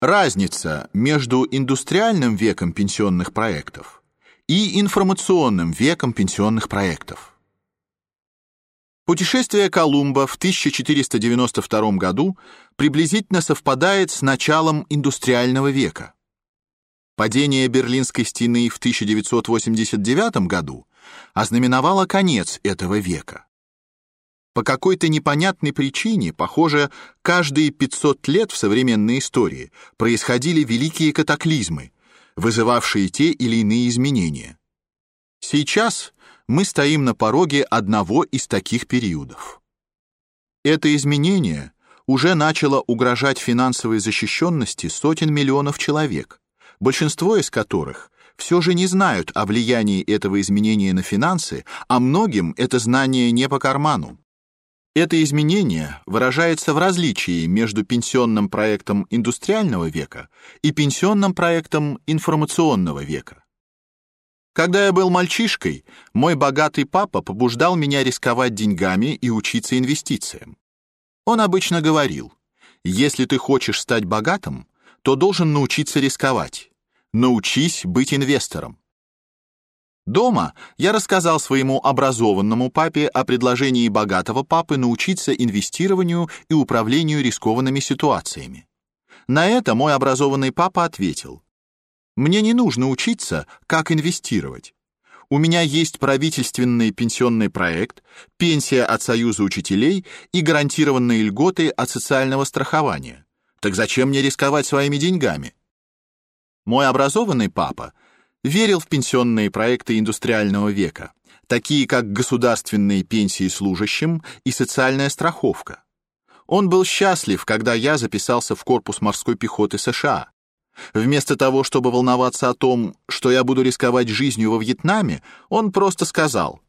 Разница между индустриальным веком пенсионных проектов и информационным веком пенсионных проектов. Путешествие Колумба в 1492 году приблизительно совпадает с началом индустриального века. Падение Берлинской стены в 1989 году ознаменовало конец этого века. По какой-то непонятной причине, похоже, каждые 500 лет в современной истории происходили великие катаклизмы, вызывавшие те или иные изменения. Сейчас мы стоим на пороге одного из таких периодов. Это изменение уже начало угрожать финансовой защищенности сотен миллионов человек, большинство из которых все же не знают о влиянии этого изменения на финансы, а многим это знание не по карману. Это изменение выражается в различии между пенсионным проектом индустриального века и пенсионным проектом информационного века. Когда я был мальчишкой, мой богатый папа побуждал меня рисковать деньгами и учиться инвестициям. Он обычно говорил: "Если ты хочешь стать богатым, то должен научиться рисковать. Научись быть инвестором". Дома я рассказал своему образованному папе о предложении богатого папы научиться инвестированию и управлению рискованными ситуациями. На это мой образованный папа ответил: "Мне не нужно учиться, как инвестировать. У меня есть правительственный пенсионный проект, пенсия от Союза учителей и гарантированные льготы от социального страхования. Так зачем мне рисковать своими деньгами?" Мой образованный папа верил в пенсионные проекты индустриального века, такие как государственные пенсии служащим и социальная страховка. Он был счастлив, когда я записался в корпус морской пехоты США. Вместо того, чтобы волноваться о том, что я буду рисковать жизнью во Вьетнаме, он просто сказал: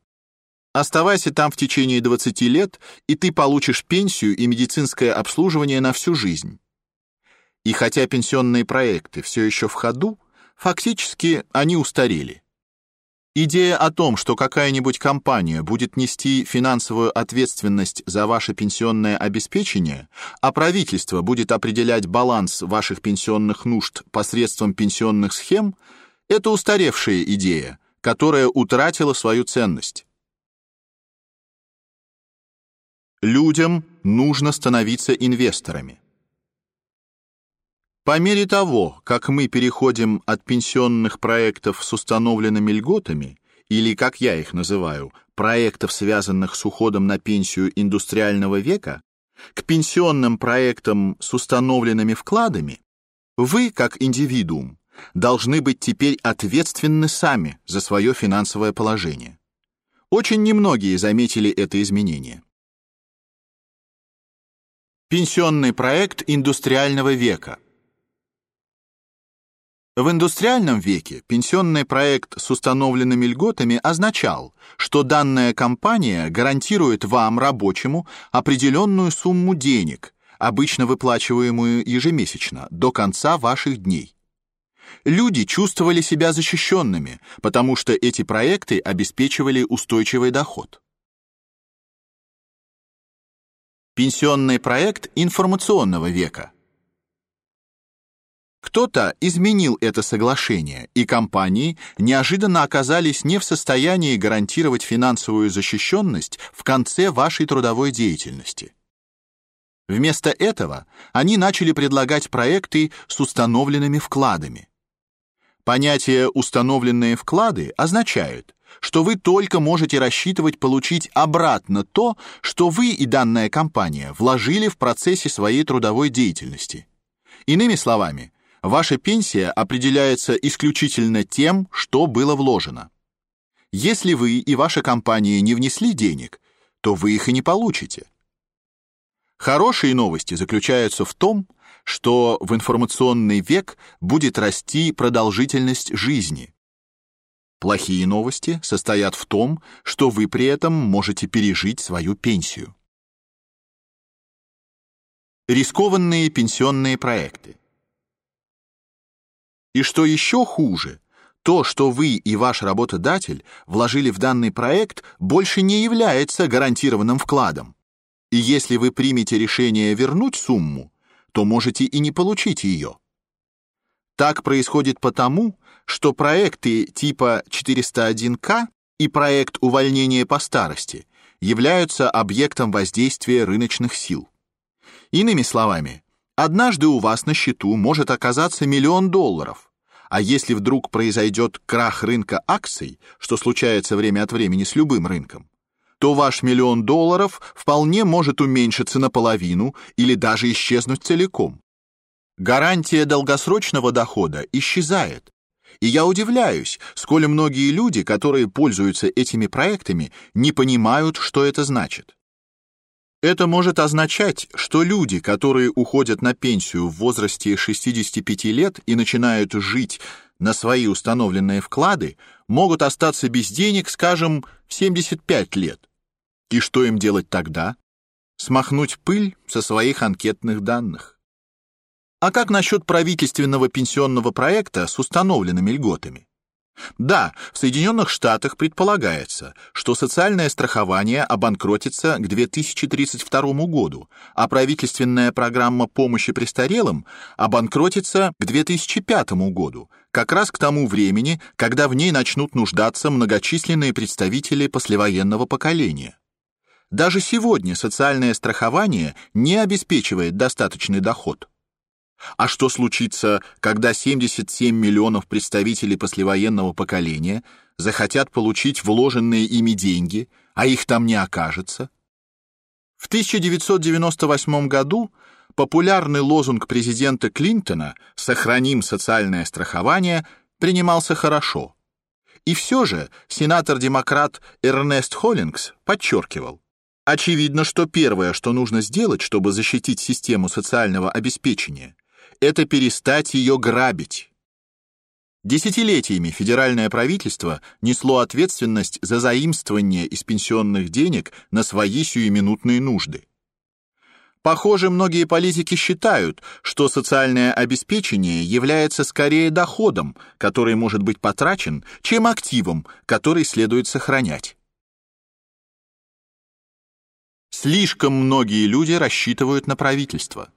"Оставайся там в течение 20 лет, и ты получишь пенсию и медицинское обслуживание на всю жизнь". И хотя пенсионные проекты все еще в ходу, Фактически они устарели. Идея о том, что какая-нибудь компания будет нести финансовую ответственность за ваше пенсионное обеспечение, а правительство будет определять баланс ваших пенсионных нужд посредством пенсионных схем, это устаревшая идея, которая утратила свою ценность. Людям нужно становиться инвесторами. По мере того, как мы переходим от пенсионных проектов с установленными льготами, или, как я их называю, проектов, связанных с уходом на пенсию индустриального века, к пенсионным проектам с установленными вкладами, вы, как индивидуум, должны быть теперь ответственны сами за свое финансовое положение. Очень немногие заметили это изменение. Пенсионный проект индустриального века – в индустриальном веке пенсионный проект с установленными льготами означал, что данная компания гарантирует вам, рабочему, определенную сумму денег, обычно выплачиваемую ежемесячно, до конца ваших дней. Люди чувствовали себя защищенными, потому что эти проекты обеспечивали устойчивый доход. Пенсионный проект информационного века – кто-то изменил это соглашение, и компании неожиданно оказались не в состоянии гарантировать финансовую защищенность в конце вашей трудовой деятельности. Вместо этого они начали предлагать проекты с установленными вкладами. Понятие «установленные вклады» означает, что вы только можете рассчитывать получить обратно то, что вы и данная компания вложили в процессе своей трудовой деятельности. Иными словами, Ваша пенсия определяется исключительно тем, что было вложено. Если вы и ваша компания не внесли денег, то вы их и не получите. Хорошие новости заключаются в том, что в информационный век будет расти продолжительность жизни. Плохие новости состоят в том, что вы при этом можете пережить свою пенсию. Рискованные пенсионные проекты. И что еще хуже, то, что вы и ваш работодатель вложили в данный проект, больше не является гарантированным вкладом. И если вы примете решение вернуть сумму, то можете и не получить ее. Так происходит потому, что проекты типа 401К и проект увольнения по старости являются объектом воздействия рыночных сил. Иными словами, однажды у вас на счету может оказаться миллион долларов, а если вдруг произойдет крах рынка акций, что случается время от времени с любым рынком, то ваш миллион долларов вполне может уменьшиться наполовину или даже исчезнуть целиком. Гарантия долгосрочного дохода исчезает, и я удивляюсь, сколь многие люди, которые пользуются этими проектами, не понимают, что это значит. Это может означать, что люди, которые уходят на пенсию в возрасте 65 лет и начинают жить на свои установленные вклады, могут остаться без денег, скажем, в 75 лет. И что им делать тогда? Смахнуть пыль со своих анкетных данных. А как насчет правительственного пенсионного проекта с установленными льготами? Да, в Соединенных Штатах предполагается, что социальное страхование обанкротится к 2032 году, а правительственная программа помощи престарелым обанкротится к 2005 году, как раз к тому времени, когда в ней начнут нуждаться многочисленные представители послевоенного поколения. Даже сегодня социальное страхование не обеспечивает достаточный доход. А что случится, когда 77 миллионов представителей послевоенного поколения захотят получить вложенные ими деньги, а их там не окажется? В 1998 году популярный лозунг президента Клинтона «Сохраним социальное страхование» принимался хорошо. И все же сенатор-демократ Эрнест Холлингс подчеркивал, Очевидно, что первое, что нужно сделать, чтобы защитить систему социального обеспечения, это перестать ее грабить. Десятилетиями федеральное правительство несло ответственность за заимствование из пенсионных денег на свои сиюминутные нужды. Похоже, многие политики считают, что социальное обеспечение является скорее доходом, который может быть потрачен, чем активом, который следует сохранять. Слишком многие люди рассчитывают на правительство.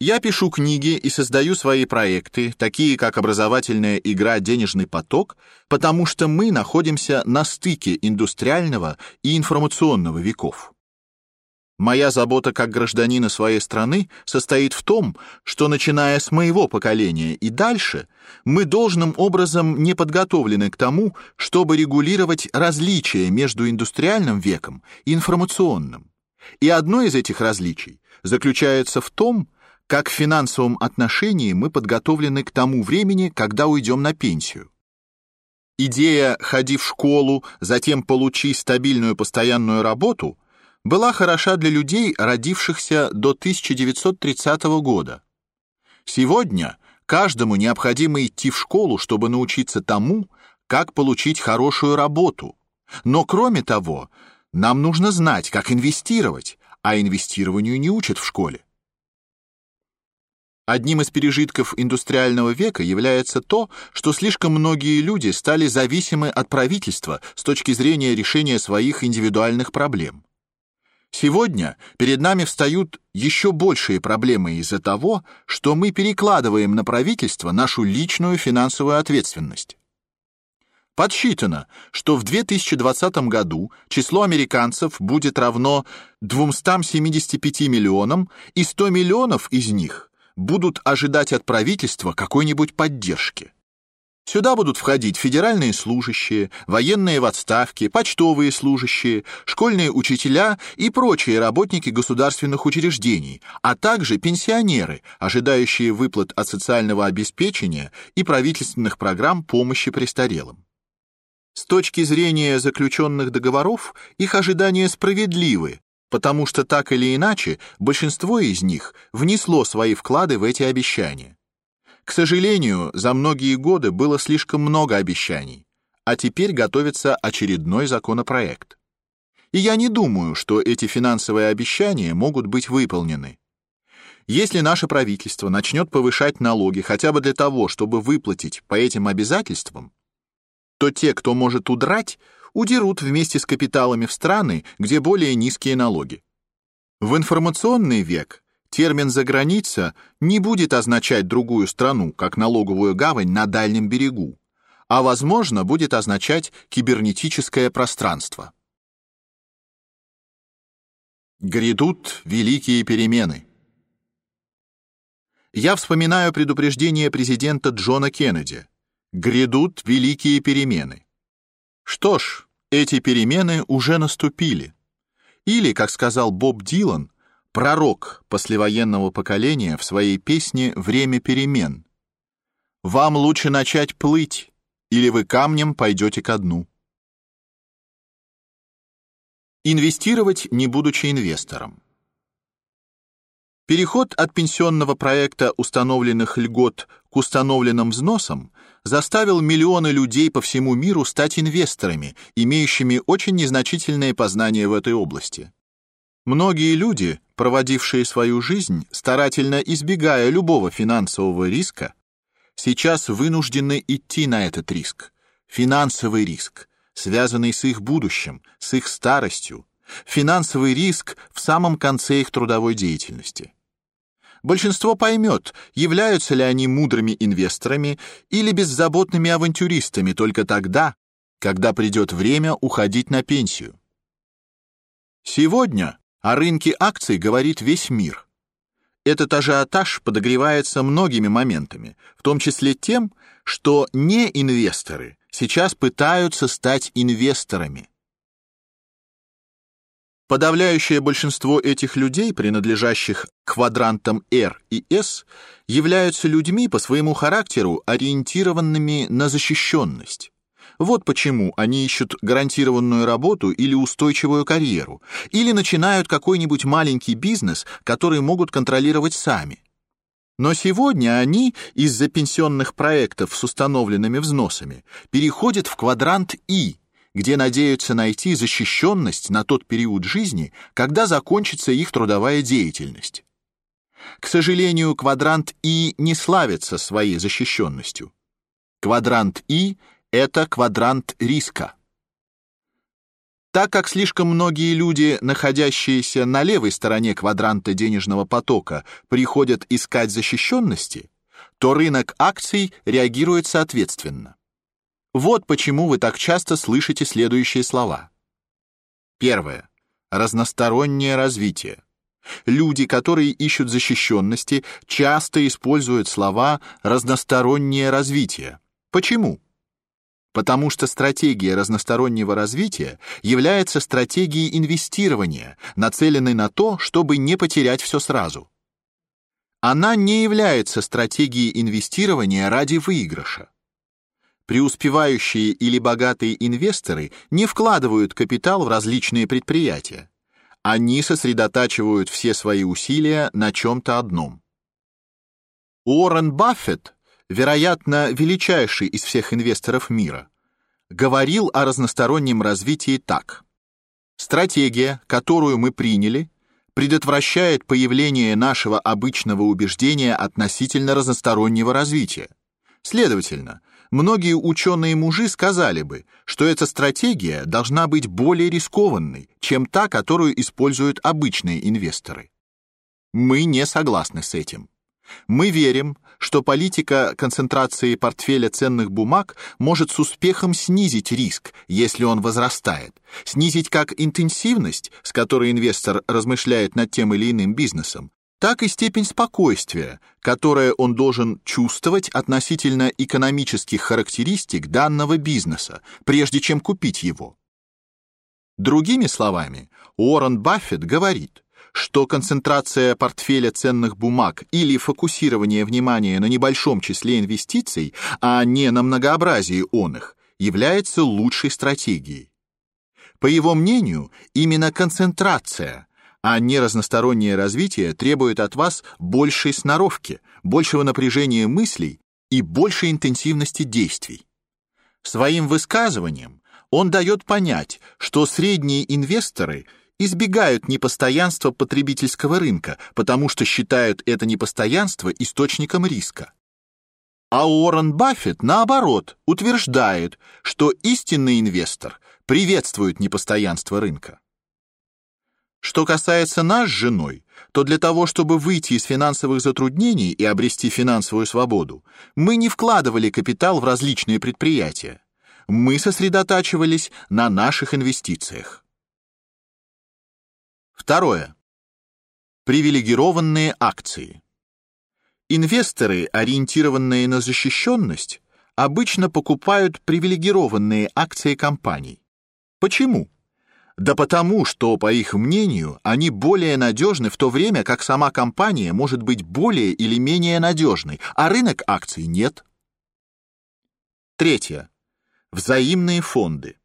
Я пишу книги и создаю свои проекты, такие как образовательная игра «Денежный поток», потому что мы находимся на стыке индустриального и информационного веков. Моя забота как гражданина своей страны состоит в том, что, начиная с моего поколения и дальше, мы должным образом не подготовлены к тому, чтобы регулировать различия между индустриальным веком и информационным. И одно из этих различий заключается в том, как в финансовом отношении мы подготовлены к тому времени, когда уйдем на пенсию. Идея «ходи в школу, затем получи стабильную постоянную работу» была хороша для людей, родившихся до 1930 года. Сегодня каждому необходимо идти в школу, чтобы научиться тому, как получить хорошую работу. Но кроме того, нам нужно знать, как инвестировать, а инвестированию не учат в школе. Одним из пережитков индустриального века является то, что слишком многие люди стали зависимы от правительства с точки зрения решения своих индивидуальных проблем. Сегодня перед нами встают еще большие проблемы из-за того, что мы перекладываем на правительство нашу личную финансовую ответственность. Подсчитано, что в 2020 году число американцев будет равно 275 миллионам, и 100 миллионов из них будут ожидать от правительства какой-нибудь поддержки. Сюда будут входить федеральные служащие, военные в отставке, почтовые служащие, школьные учителя и прочие работники государственных учреждений, а также пенсионеры, ожидающие выплат от социального обеспечения и правительственных программ помощи престарелым. С точки зрения заключенных договоров, их ожидания справедливы, потому что так или иначе большинство из них внесло свои вклады в эти обещания. К сожалению, за многие годы было слишком много обещаний, а теперь готовится очередной законопроект. И я не думаю, что эти финансовые обещания могут быть выполнены. Если наше правительство начнет повышать налоги хотя бы для того, чтобы выплатить по этим обязательствам, то те, кто может удрать, удерут вместе с капиталами в страны, где более низкие налоги. В информационный век те термин «заграница» не будет означать другую страну, как налоговую гавань на дальнем берегу, а, возможно, будет означать кибернетическое пространство. Грядут великие перемены. Я вспоминаю предупреждение президента Джона Кеннеди. Грядут великие перемены. Что ж, эти перемены уже наступили. Или, как сказал Боб Дилан, пророк послевоенного поколения в своей песне «Время перемен». «Вам лучше начать плыть, или вы камнем пойдете ко дну». Инвестировать, не будучи инвестором. Переход от пенсионного проекта установленных льгот к установленным взносам заставил миллионы людей по всему миру стать инвесторами, имеющими очень незначительные познания в этой области. Многие люди, проводившие свою жизнь, старательно избегая любого финансового риска, сейчас вынуждены идти на этот риск. Финансовый риск, связанный с их будущим, с их старостью, финансовый риск в самом конце их трудовой деятельности. Большинство поймет, являются ли они мудрыми инвесторами или беззаботными авантюристами только тогда, когда придет время уходить на пенсию. Сегодня о рынке акций говорит весь мир. Этот ажиотаж подогревается многими моментами, в том числе тем, что не инвесторы сейчас пытаются стать инвесторами. Подавляющее большинство этих людей, принадлежащих квадрантам R и S, являются людьми по своему характеру ориентированными на защищенность. Вот почему они ищут гарантированную работу или устойчивую карьеру, или начинают какой-нибудь маленький бизнес, который могут контролировать сами. Но сегодня они из-за пенсионных проектов с установленными взносами переходят в квадрант И, где надеются найти защищенность на тот период жизни, когда закончится их трудовая деятельность. К сожалению, квадрант И не славится своей защищенностью. Квадрант И — это квадрант риска. Так как слишком многие люди, находящиеся на левой стороне квадранта денежного потока, приходят искать защищенности, то рынок акций реагирует соответственно. Вот почему вы так часто слышите следующие слова. Первое. Разностороннее развитие. Люди, которые ищут защищенности, часто используют слова «разностороннее развитие». Почему? Потому что стратегия разностороннего развития является стратегией инвестирования, нацеленной на то, чтобы не потерять все сразу. Она не является стратегией инвестирования ради выигрыша. Преуспевающие или богатые инвесторы не вкладывают капитал в различные предприятия. Они сосредотачивают все свои усилия на чем-то одном. Уоррен Баффет, вероятно, величайший из всех инвесторов мира, говорил о разностороннем развитии так: стратегия, которую мы приняли, предотвращает появление нашего обычного убеждения относительно разностороннего развития. Следовательно, многие ученые-мужи сказали бы, что эта стратегия должна быть более рискованной, чем та, которую используют обычные инвесторы. Мы не согласны с этим. Мы верим, что политика концентрации портфеля ценных бумаг может с успехом снизить риск, если он возрастает, снизить как интенсивность, с которой инвестор размышляет над тем или иным бизнесом, так и степень спокойствия, которое он должен чувствовать относительно экономических характеристик данного бизнеса, прежде чем купить его. Другими словами, Уоррен Баффет говорит, что концентрация портфеля ценных бумаг или фокусирование внимания на небольшом числе инвестиций, а не на многообразии оных, является лучшей стратегией. По его мнению, именно концентрация а не разностороннее развитие требует от вас большей сноровки, большего напряжения мыслей и большей интенсивности действий. Своим высказыванием он дает понять, что средние инвесторы избегают непостоянства потребительского рынка, потому что считают это непостоянство источником риска. А Уоррен Баффет, наоборот, утверждает, что истинный инвестор приветствует непостоянство рынка. Что касается нас с женой, то для того, чтобы выйти из финансовых затруднений и обрести финансовую свободу, мы не вкладывали капитал в различные предприятия. Мы сосредотачивались на наших инвестициях. Второе. Привилегированные акции. Инвесторы, ориентированные на защищенность, обычно покупают привилегированные акции компаний. Почему? Да потому, что, по их мнению, они более надежны в то время, как сама компания может быть более или менее надежной, а рынок акций нет. Третье. Взаимные фонды.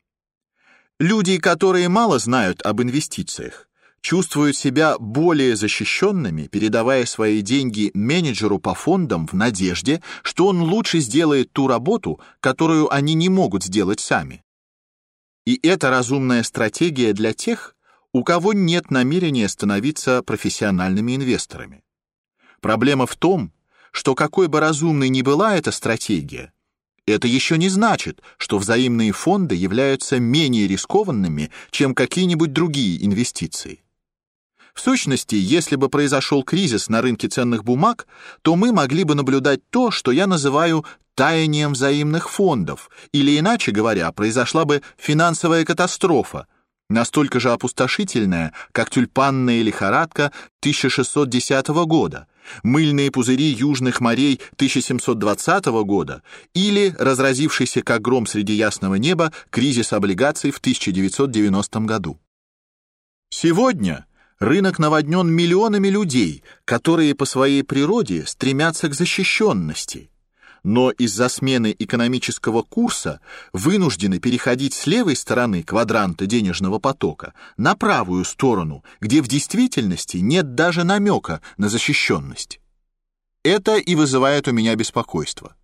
Люди, которые мало знают об инвестициях, чувствуют себя более защищенными, передавая свои деньги менеджеру по фондам в надежде, что он лучше сделает ту работу, которую они не могут сделать сами. И это разумная стратегия для тех, у кого нет намерения становиться профессиональными инвесторами. Проблема в том, что какой бы разумной ни была эта стратегия, это еще не значит, что взаимные фонды являются менее рискованными, чем какие-нибудь другие инвестиции. В сущности, если бы произошел кризис на рынке ценных бумаг, то мы могли бы наблюдать то, что я называю таянием взаимных фондов, или иначе говоря, произошла бы финансовая катастрофа, настолько же опустошительная, как тюльпанная лихорадка 1610 года, мыльные пузыри южных морей 1720 года или разразившийся как гром среди ясного неба кризис облигаций в 1990 году. Сегодня рынок наводнен миллионами людей, которые по своей природе стремятся к защищенности – но из-за смены экономического курса вынуждены переходить с левой стороны квадранта денежного потока на правую сторону, где в действительности нет даже намека на защищенность. Это и вызывает у меня беспокойство.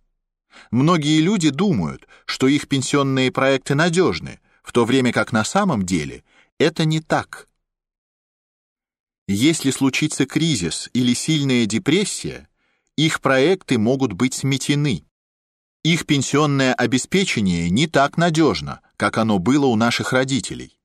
Многие люди думают, что их пенсионные проекты надежны, в то время как на самом деле это не так. Если случится кризис или сильная депрессия, их проекты могут быть сметены. Их пенсионное обеспечение не так надежно, как оно было у наших родителей.